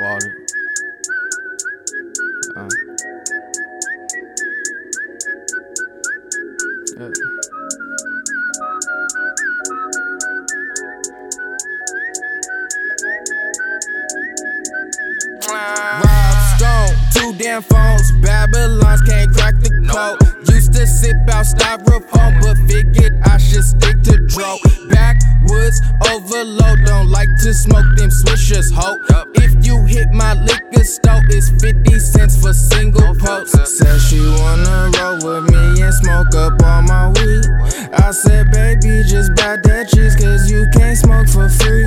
Water. Uh. Yeah. Rob Stone, two damn phones. Babylons can't crack the code. Used to sip out styrofoam, but figured I should stick to dro. Backwoods overload, don't like to smoke them swishers, ho. If you hit my liquor store, it's 50 cents for single post. Said she wanna roll with me and smoke up all my weed. I said, baby, just buy that cheese, cause you can't smoke for free.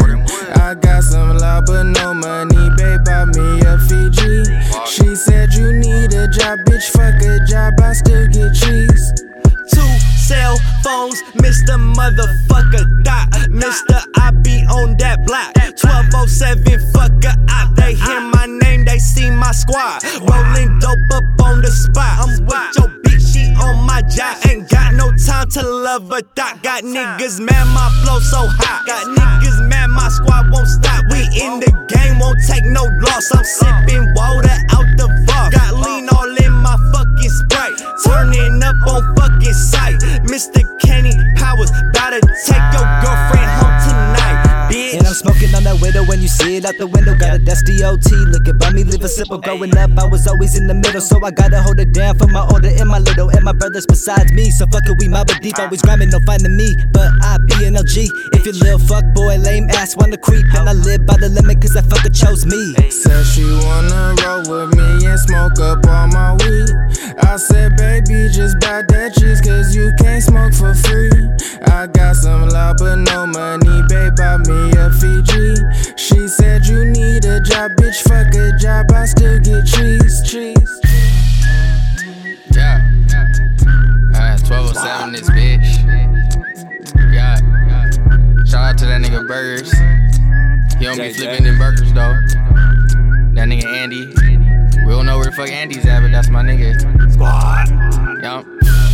I got some loud but no money, babe, buy me a Fiji. She said, you need a job, bitch, fuck a job, I still get cheese. Cell phones, Mr. Motherfucker Dot. Mr. I be on that block. 1207, fuck a op. They hear my name, they see my squad. Rolling dope up on the spot. I'm with your bitch, she on my job. Ain't got no time to love a dot. Got niggas mad, my flow so hot. Got niggas mad, my squad won't stop. We in the game, won't take no loss. I'm sipping water up on fucking sight. Mr. Kenny Powers, bout to take your girlfriend home tonight, bitch. And I'm smoking on that widow when you see it out the window. Got a dusty OT, look at me, live a simple. Growing up, I was always in the middle, so I gotta hold it down for my older and my little, and my brothers besides me. So fuck it, we mob it deep, always grinding, no finding me. But I be an LG. If you little fuck boy, lame ass, wanna creep, and I live by the limit, cause that fucker chose me. Said she wanna roll with me and smoke up all my weed. I said, baby, just buy that cheese, cause you can't smoke for free. I got some loud but no money, babe, buy me a Fiji. She said, you need a job, bitch, fuck a job, I still get cheese, cheese. Yeah. Uh, 1207 this bitch. Yeah. Shout out to that nigga Burgers. He don't be flipping them burgers though. That nigga Andy. We don't know where the fuck Andy's at, but that's my nigga. Squad. Yup.